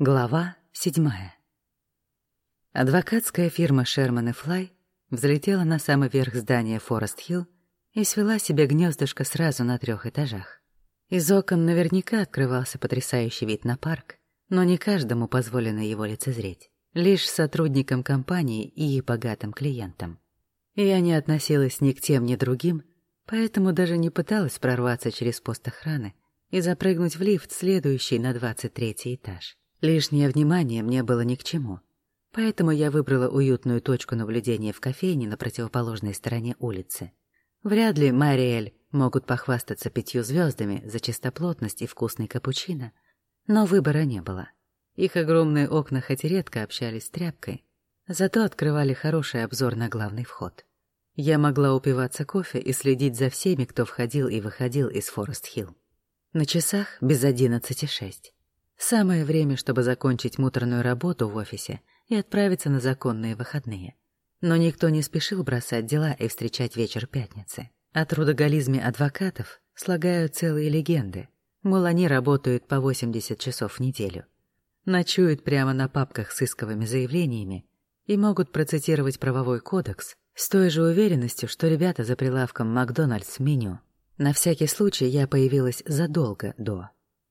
Глава седьмая. Адвокатская фирма Шерман и Флай взлетела на самый верх здания Форест-Хилл и свела себе гнездышко сразу на трех этажах. Из окон наверняка открывался потрясающий вид на парк, но не каждому позволено его лицезреть, лишь сотрудникам компании и богатым клиентам. Я не относилась ни к тем, ни другим, поэтому даже не пыталась прорваться через пост охраны и запрыгнуть в лифт, следующий на 23 этаж. Лишнее внимание мне было ни к чему. Поэтому я выбрала уютную точку наблюдения в кофейне на противоположной стороне улицы. Вряд ли Мариэль могут похвастаться пятью звездами за чистоплотность и вкусный капучино, но выбора не было. Их огромные окна хоть и редко общались с тряпкой, зато открывали хороший обзор на главный вход. Я могла упиваться кофе и следить за всеми, кто входил и выходил из Форест-Хилл. На часах без одиннадцати шесть. Самое время, чтобы закончить муторную работу в офисе и отправиться на законные выходные. Но никто не спешил бросать дела и встречать вечер пятницы. О трудоголизме адвокатов слагают целые легенды. Мол, они работают по 80 часов в неделю. Ночуют прямо на папках с исковыми заявлениями и могут процитировать правовой кодекс с той же уверенностью, что ребята за прилавком Макдональдс меню. На всякий случай я появилась задолго до.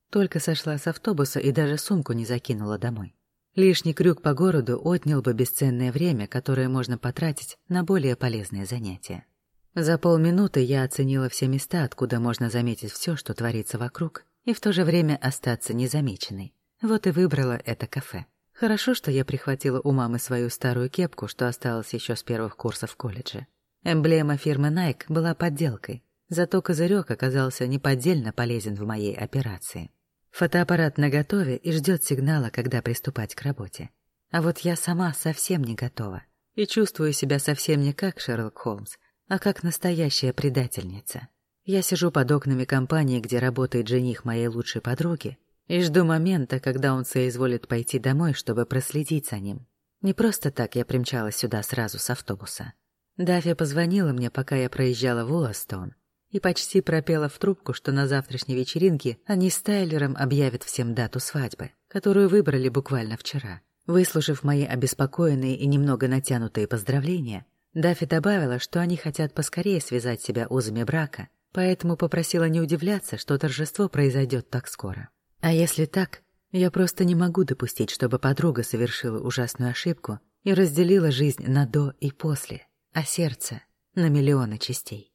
Только сошла с автобуса и даже сумку не закинула домой. Лишний крюк по городу отнял бы бесценное время, которое можно потратить на более полезные занятия. За полминуты я оценила все места, откуда можно заметить все, что творится вокруг, и в то же время остаться незамеченной. Вот и выбрала это кафе. Хорошо, что я прихватила у мамы свою старую кепку, что осталось еще с первых курсов колледжа. Эмблема фирмы Nike была подделкой, зато козырек оказался неподдельно полезен в моей операции. Фотоаппарат наготове и ждет сигнала, когда приступать к работе. А вот я сама совсем не готова и чувствую себя совсем не как Шерлок Холмс, а как настоящая предательница. Я сижу под окнами компании, где работает жених моей лучшей подруги, и жду момента, когда он соизволит пойти домой, чтобы проследить за ним. Не просто так я примчалась сюда сразу с автобуса. Даффи позвонила мне, пока я проезжала в Уолластон, и почти пропела в трубку, что на завтрашней вечеринке они с Тайлером объявят всем дату свадьбы, которую выбрали буквально вчера. Выслушав мои обеспокоенные и немного натянутые поздравления, Даффи добавила, что они хотят поскорее связать себя узами брака, поэтому попросила не удивляться, что торжество произойдет так скоро. А если так, я просто не могу допустить, чтобы подруга совершила ужасную ошибку и разделила жизнь на до и после, а сердце — на миллионы частей.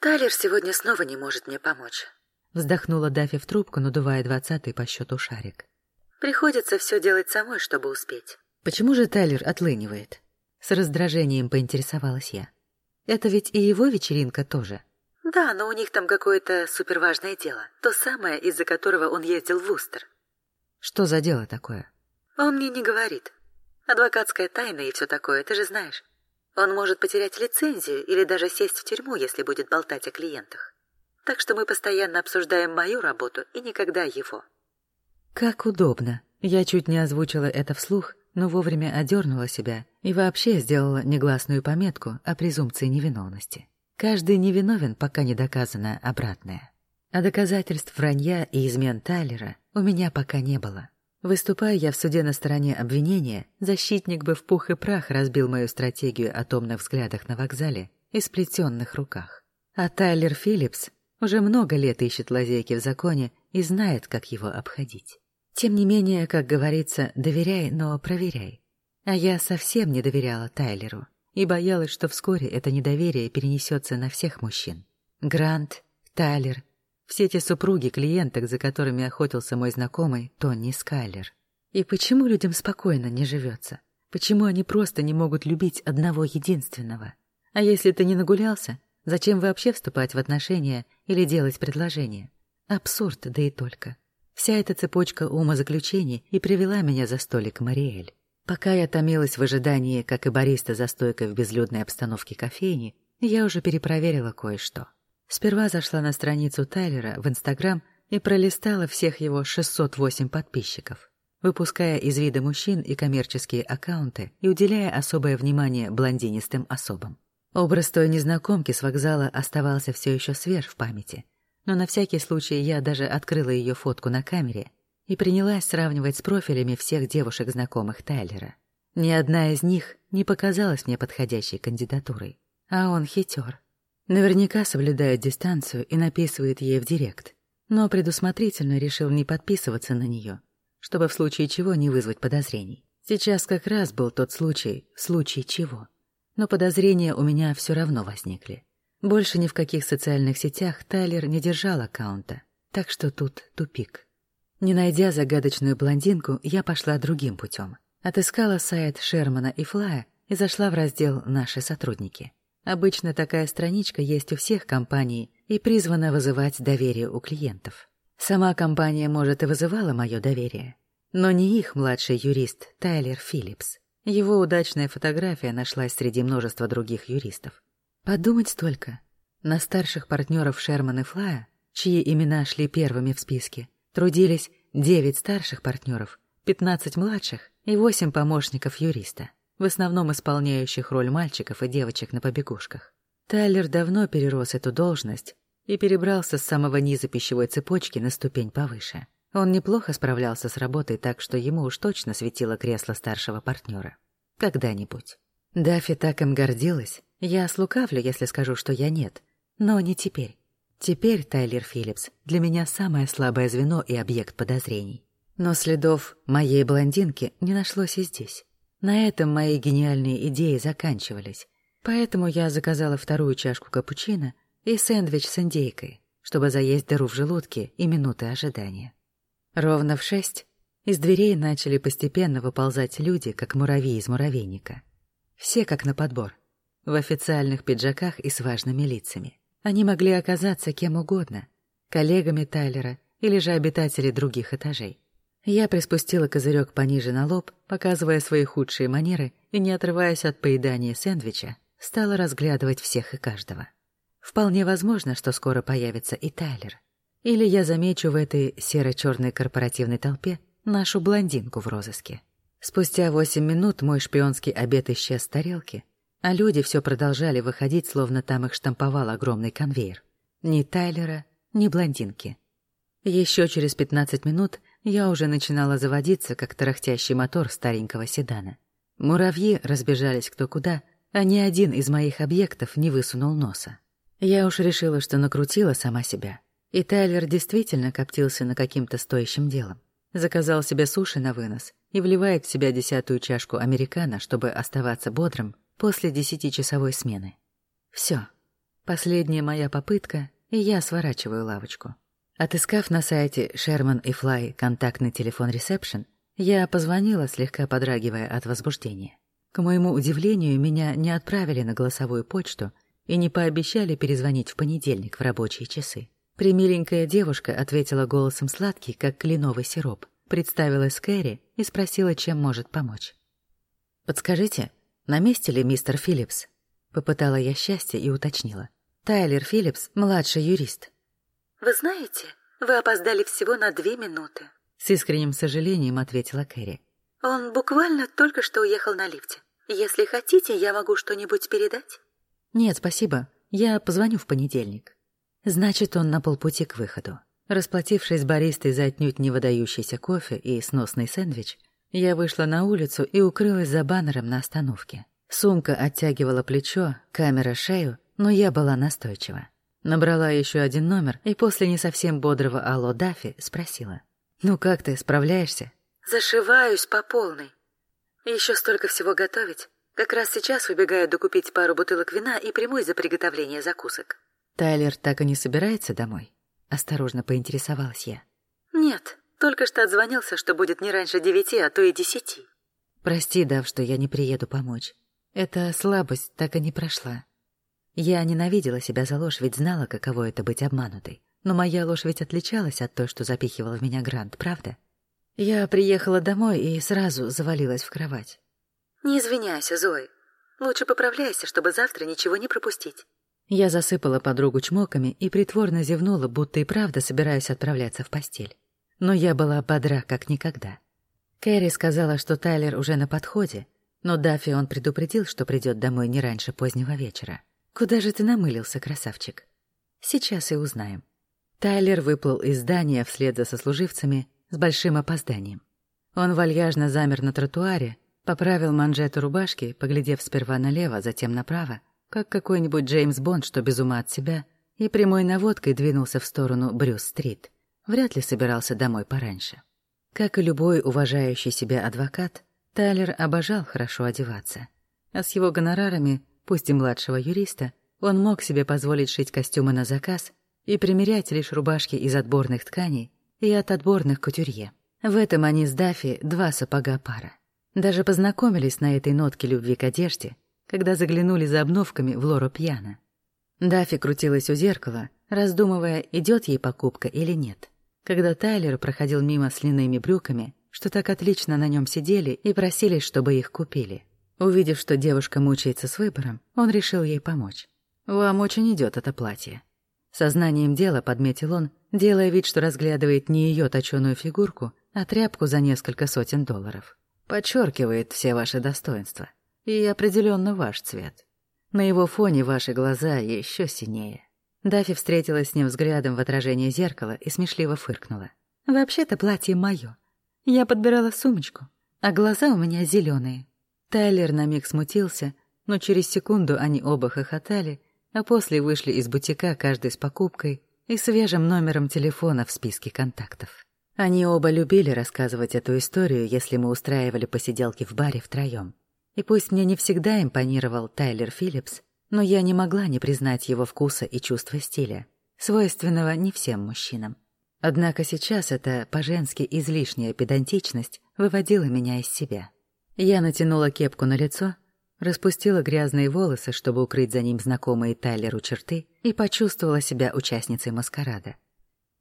Тайлер сегодня снова не может мне помочь. Вздохнула Даффи в трубку, надувая двадцатый по счету шарик. Приходится все делать самой, чтобы успеть. Почему же Тайлер отлынивает? С раздражением поинтересовалась я. Это ведь и его вечеринка тоже. Да, но у них там какое-то суперважное дело. То самое, из-за которого он ездил в Устер. Что за дело такое? Он мне не говорит. Адвокатская тайна и все такое, ты же знаешь. Он может потерять лицензию или даже сесть в тюрьму, если будет болтать о клиентах. Так что мы постоянно обсуждаем мою работу и никогда его. Как удобно. Я чуть не озвучила это вслух, но вовремя одернула себя и вообще сделала негласную пометку о презумпции невиновности. Каждый невиновен, пока не доказано обратное. А доказательств вранья и измен Тайлера у меня пока не было. Выступая я в суде на стороне обвинения, защитник бы в пух и прах разбил мою стратегию о томных взглядах на вокзале и сплетенных руках. А Тайлер Филлипс уже много лет ищет лазейки в законе и знает, как его обходить. Тем не менее, как говорится, доверяй, но проверяй. А я совсем не доверяла Тайлеру и боялась, что вскоре это недоверие перенесется на всех мужчин. Грант, Тайлер, все те супруги клиенток, за которыми охотился мой знакомый Тони Скайлер. И почему людям спокойно не живется? Почему они просто не могут любить одного единственного? А если ты не нагулялся, зачем вообще вступать в отношения или делать предложение? Абсурд, да и только. Вся эта цепочка умозаключений и привела меня за столик Мариэль. Пока я томилась в ожидании, как и бариста за стойкой в безлюдной обстановке кофейни, я уже перепроверила кое-что. Сперва зашла на страницу Тайлера в Инстаграм и пролистала всех его 608 подписчиков, выпуская из вида мужчин и коммерческие аккаунты и уделяя особое внимание блондинистым особам. Образ той незнакомки с вокзала оставался все еще свеж в памяти, но на всякий случай я даже открыла ее фотку на камере и принялась сравнивать с профилями всех девушек, знакомых Тайлера. Ни одна из них не показалась мне подходящей кандидатурой. А он хитер. Наверняка соблюдает дистанцию и написывает ей в директ. Но предусмотрительно решил не подписываться на нее, чтобы в случае чего не вызвать подозрений. Сейчас как раз был тот случай, в случае чего. Но подозрения у меня все равно возникли. Больше ни в каких социальных сетях Тайлер не держал аккаунта, так что тут тупик. Не найдя загадочную блондинку, я пошла другим путем. Отыскала сайт Шермана и Флая и зашла в раздел «Наши сотрудники». Обычно такая страничка есть у всех компаний и призвана вызывать доверие у клиентов. Сама компания, может, и вызывала мое доверие, но не их младший юрист Тайлер Филлипс. Его удачная фотография нашлась среди множества других юристов. Подумать только. На старших партнеров Шерман и Флая, чьи имена шли первыми в списке, трудились 9 старших партнеров, 15 младших и 8 помощников юриста, в основном исполняющих роль мальчиков и девочек на побегушках. Тайлер давно перерос эту должность и перебрался с самого низа пищевой цепочки на ступень повыше. Он неплохо справлялся с работой, так что ему уж точно светило кресло старшего партнера. Когда-нибудь. Даффи так им гордилась. Я слукавлю, если скажу, что я нет. Но не теперь. Теперь Тайлер Филлипс для меня самое слабое звено и объект подозрений. Но следов моей блондинки не нашлось и здесь. На этом мои гениальные идеи заканчивались. Поэтому я заказала вторую чашку капучино и сэндвич с индейкой, чтобы заесть дыру в желудке и минуты ожидания. Ровно в шесть из дверей начали постепенно выползать люди, как муравьи из муравейника. Все как на подбор, в официальных пиджаках и с важными лицами. Они могли оказаться кем угодно, коллегами Тайлера или же обитатели других этажей. Я приспустила козырек пониже на лоб, показывая свои худшие манеры и, не отрываясь от поедания сэндвича, стала разглядывать всех и каждого. Вполне возможно, что скоро появится и Тайлер. Или я замечу в этой серо-черной корпоративной толпе нашу блондинку в розыске. Спустя восемь минут мой шпионский обед исчез с тарелки, а люди все продолжали выходить, словно там их штамповал огромный конвейер. Ни Тайлера, ни блондинки. Еще через пятнадцать минут я уже начинала заводиться, как тарахтящий мотор старенького седана. Муравьи разбежались кто куда, а ни один из моих объектов не высунул носа. Я уж решила, что накрутила сама себя — и Тайлер действительно коптился на каким-то стоящим делом. Заказал себе суши на вынос и вливает в себя десятую чашку американо, чтобы оставаться бодрым после десятичасовой смены. Все. Последняя моя попытка, и я сворачиваю лавочку. Отыскав на сайте Sherman и Fly контактный телефон ресепшн, я позвонила, слегка подрагивая от возбуждения. К моему удивлению, меня не отправили на голосовую почту и не пообещали перезвонить в понедельник в рабочие часы. Примиленькая девушка ответила голосом сладкий, как кленовый сироп, представилась Кэрри и спросила, чем может помочь. «Подскажите, на месте ли мистер Филлипс?» Попытала я счастье и уточнила. «Тайлер Филлипс, младший юрист». «Вы знаете, вы опоздали всего на две минуты», с искренним сожалением ответила Кэрри. «Он буквально только что уехал на лифте. Если хотите, я могу что-нибудь передать?» «Нет, спасибо. Я позвоню в понедельник». Значит, он на полпути к выходу. Расплатившись баристой за отнюдь не выдающийся кофе и сносный сэндвич, я вышла на улицу и укрылась за баннером на остановке. Сумка оттягивала плечо, камера шею, но я была настойчива. Набрала еще один номер и после не совсем бодрого «Алло, Даффи» спросила. «Ну как ты, справляешься?» «Зашиваюсь по полной. Еще столько всего готовить. Как раз сейчас выбегаю докупить пару бутылок вина и примусь за приготовление закусок». Тайлер так и не собирается домой? Осторожно поинтересовалась я. Нет, только что отзвонился, что будет не раньше девяти, а то и десяти. Прости, Дав, что я не приеду помочь. Эта слабость так и не прошла. Я ненавидела себя за ложь, ведь знала, каково это быть обманутой. Но моя ложь ведь отличалась от той, что запихивал в меня Грант, правда? Я приехала домой и сразу завалилась в кровать. Не извиняйся, Зои. Лучше поправляйся, чтобы завтра ничего не пропустить. Я засыпала подругу чмоками и притворно зевнула, будто и правда собираюсь отправляться в постель. Но я была бодра, как никогда. Кэрри сказала, что Тайлер уже на подходе, но Даффи он предупредил, что придет домой не раньше позднего вечера. Куда же ты намылился, красавчик? Сейчас и узнаем. Тайлер выплыл из здания вслед за сослуживцами, с большим опозданием. Он вальяжно замер на тротуаре, поправил манжету рубашки, поглядев сперва налево, затем направо, как какой-нибудь Джеймс Бонд, что без ума от себя, и прямой наводкой двинулся в сторону Брюс-стрит. Вряд ли собирался домой пораньше. Как и любой уважающий себя адвокат, Тайлер обожал хорошо одеваться. А с его гонорарами, пусть и младшего юриста, он мог себе позволить шить костюмы на заказ и примерять лишь рубашки из отборных тканей и от отборных кутюрье. В этом они с Даффи два сапога пара. Даже познакомились на этой нотке любви к одежде, когда заглянули за обновками в Лору Пьяно. Даффи крутилась у зеркала, раздумывая, идет ей покупка или нет. Когда Тайлер проходил мимо с льняными брюками, что так отлично на нем сидели и просились, чтобы их купили. Увидев, что девушка мучается с выбором, он решил ей помочь. «Вам очень идет это платье». Сознанием дела подметил он, делая вид, что разглядывает не ее точеную фигурку, а тряпку за несколько сотен долларов. Подчеркивает все ваши достоинства. И определенно ваш цвет. На его фоне ваши глаза еще синее. Дафи встретилась с ним взглядом в отражении зеркала и смешливо фыркнула. «Вообще-то платье мое. Я подбирала сумочку, а глаза у меня зеленые. Тайлер на миг смутился, но через секунду они оба хохотали, а после вышли из бутика каждый с покупкой и свежим номером телефона в списке контактов. Они оба любили рассказывать эту историю, если мы устраивали посиделки в баре втроем. И пусть мне не всегда импонировал Тайлер Филлипс, но я не могла не признать его вкуса и чувства стиля, свойственного не всем мужчинам. Однако сейчас эта по-женски излишняя педантичность выводила меня из себя. Я натянула кепку на лицо распустила грязные волосы, чтобы укрыть за ним знакомые Тайлеру черты, и почувствовала себя участницей маскарада.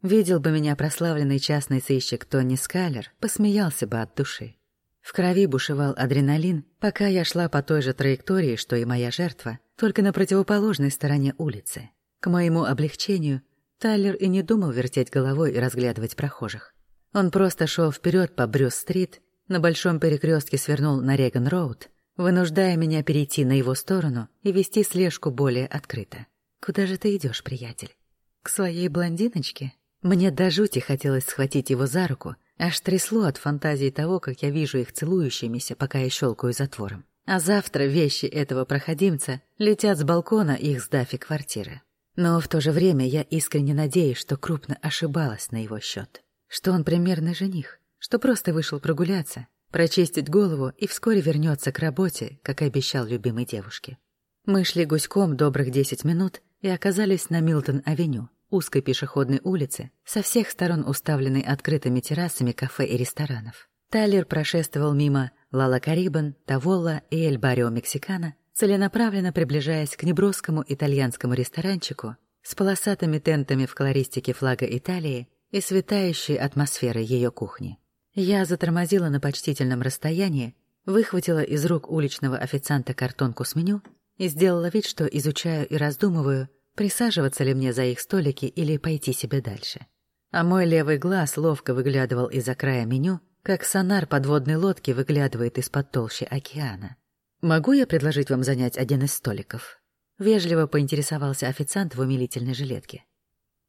Видел бы меня прославленный частный сыщик Тони Скайлер, посмеялся бы от души. В крови бушевал адреналин, пока я шла по той же траектории, что и моя жертва, только на противоположной стороне улицы. К моему облегчению, Тайлер и не думал вертеть головой и разглядывать прохожих. Он просто шел вперед по Брюс-стрит, на большом перекрестке свернул на Реган-роуд вынуждая меня перейти на его сторону и вести слежку более открыто. «Куда же ты идешь, приятель? К своей блондиночке?» Мне до жути хотелось схватить его за руку, аж трясло от фантазии того, как я вижу их целующимися, пока я щелкаю затвором. А завтра вещи этого проходимца летят с балкона их с Дафи квартиры. Но в то же время я искренне надеюсь, что крупно ошибалась на его счет. Что он примерный жених, что просто вышел прогуляться, прочистить голову и вскоре вернется к работе, как и обещал любимой девушке. Мы шли гуськом добрых десять минут и оказались на Милтон-авеню, узкой пешеходной улице, со всех сторон уставленной открытыми террасами кафе и ресторанов. Тайлер прошествовал мимо Лала Карибан, Таволла и Эль Барио Мексикана, целенаправленно приближаясь к неброскому итальянскому ресторанчику с полосатыми тентами в колористике флага Италии и светающей атмосферой ее кухни. Я затормозила на почтительном расстоянии, выхватила из рук уличного официанта картонку с меню и сделала вид, что изучаю и раздумываю, присаживаться ли мне за их столики или пойти себе дальше. А мой левый глаз ловко выглядывал из-за края меню, как сонар подводной лодки выглядывает из-под толщи океана. «Могу я предложить вам занять один из столиков?» Вежливо поинтересовался официант в умилительной жилетке.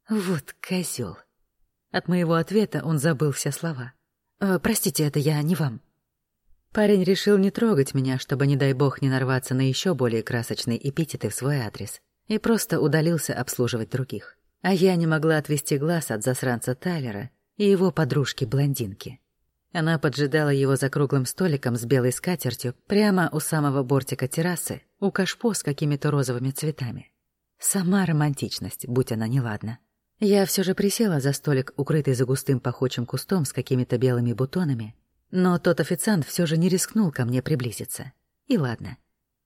«Вот козел. От моего ответа он забыл все слова. Э, простите, это я не вам. Парень решил не трогать меня, чтобы, не дай бог, не нарваться на еще более красочные эпитеты в свой адрес, и просто удалился обслуживать других. А я не могла отвести глаз от засранца Тайлера и его подружки-блондинки. Она поджидала его за круглым столиком с белой скатертью прямо у самого бортика террасы, у кашпо с какими-то розовыми цветами. Сама романтичность, будь она неладна. Я все же присела за столик, укрытый за густым пахучим кустом с какими-то белыми бутонами, но тот официант все же не рискнул ко мне приблизиться. И ладно.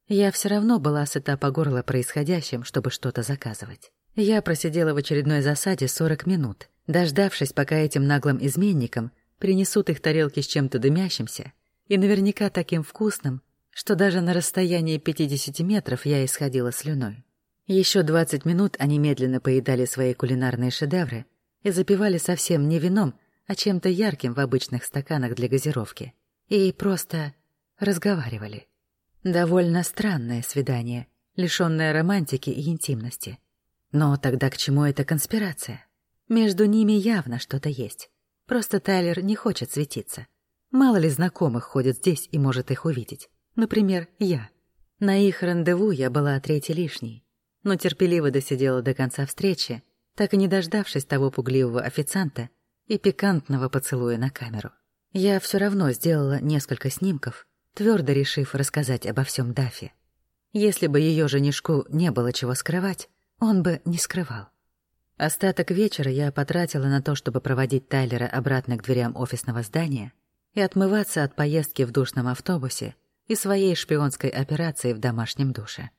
Я все равно была сыта по горло происходящим, чтобы что-то заказывать. Я просидела в очередной засаде 40 минут, дождавшись, пока этим наглым изменникам принесут их тарелки с чем-то дымящимся и наверняка таким вкусным, что даже на расстоянии 50 метров я исходила слюной. Еще двадцать минут они медленно поедали свои кулинарные шедевры и запивали совсем не вином, а чем-то ярким в обычных стаканах для газировки. И просто разговаривали. Довольно странное свидание, лишённое романтики и интимности. Но тогда к чему эта конспирация? Между ними явно что-то есть. Просто Тайлер не хочет светиться. Мало ли знакомых ходит здесь и может их увидеть. Например, я. На их рандеву я была третьей лишней, но терпеливо досидела до конца встречи, так и не дождавшись того пугливого официанта и пикантного поцелуя на камеру. Я все равно сделала несколько снимков, твердо решив рассказать обо всем Дафе. Если бы ее женишку не было чего скрывать, он бы не скрывал. Остаток вечера я потратила на то, чтобы проводить Тайлера обратно к дверям офисного здания и отмываться от поездки в душном автобусе и своей шпионской операции в домашнем душе.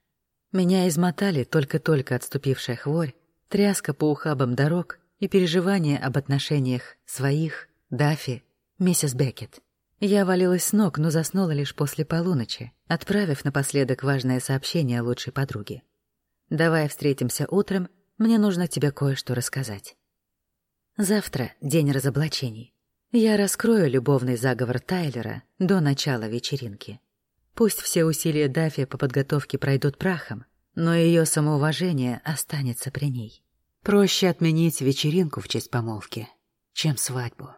Меня измотали только-только отступившая хворь, тряска по ухабам дорог и переживания об отношениях своих, Дафи, миссис Беккет. Я валилась с ног, но заснула лишь после полуночи, отправив напоследок важное сообщение лучшей подруге. «Давай встретимся утром, мне нужно тебе кое-что рассказать». Завтра — день разоблачений. Я раскрою любовный заговор Тайлера до начала вечеринки. Пусть все усилия Даффи по подготовке пройдут прахом, но ее самоуважение останется при ней. Проще отменить вечеринку в честь помолвки, чем свадьбу.